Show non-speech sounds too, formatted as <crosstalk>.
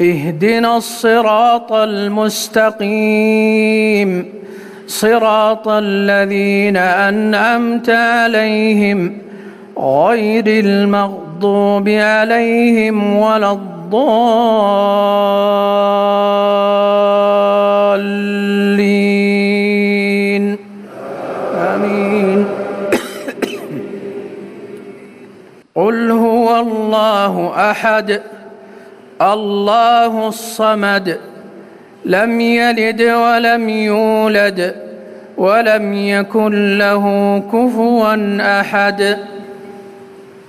اهدنا الصراط المستقيم. صراط الذين أنعمت عليهم. غير المغضوب عليهم ولا الضالين. آمين. <coughs> قل هو الله أحد. الله الصمد لم يلد ولم يولد ولم يكن له كفوا أحد.